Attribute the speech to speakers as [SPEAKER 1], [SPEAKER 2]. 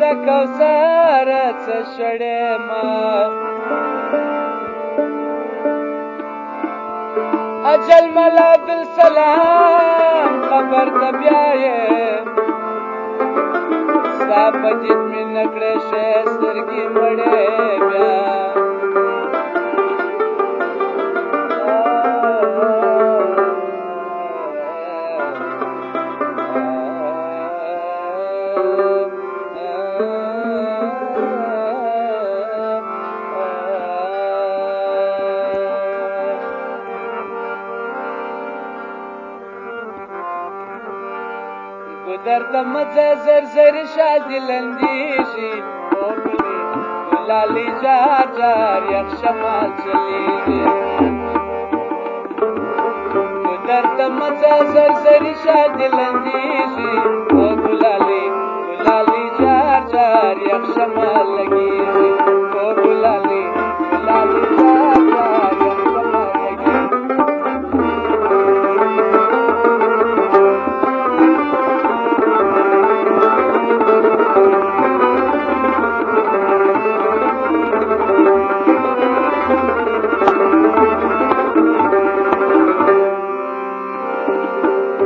[SPEAKER 1] د کوثر څه شړې ما اجل ملا دل سلام، خبر ته بیا یې ستا په دید مې نکړې شې سترګې مړې بیا. په درد مزه زر زر شاد لندیشي اولی لالی جار جار یک شما چلیږي په درد مزه زر زر شاد لندیشي اولی لالی جار جار یک شما لګي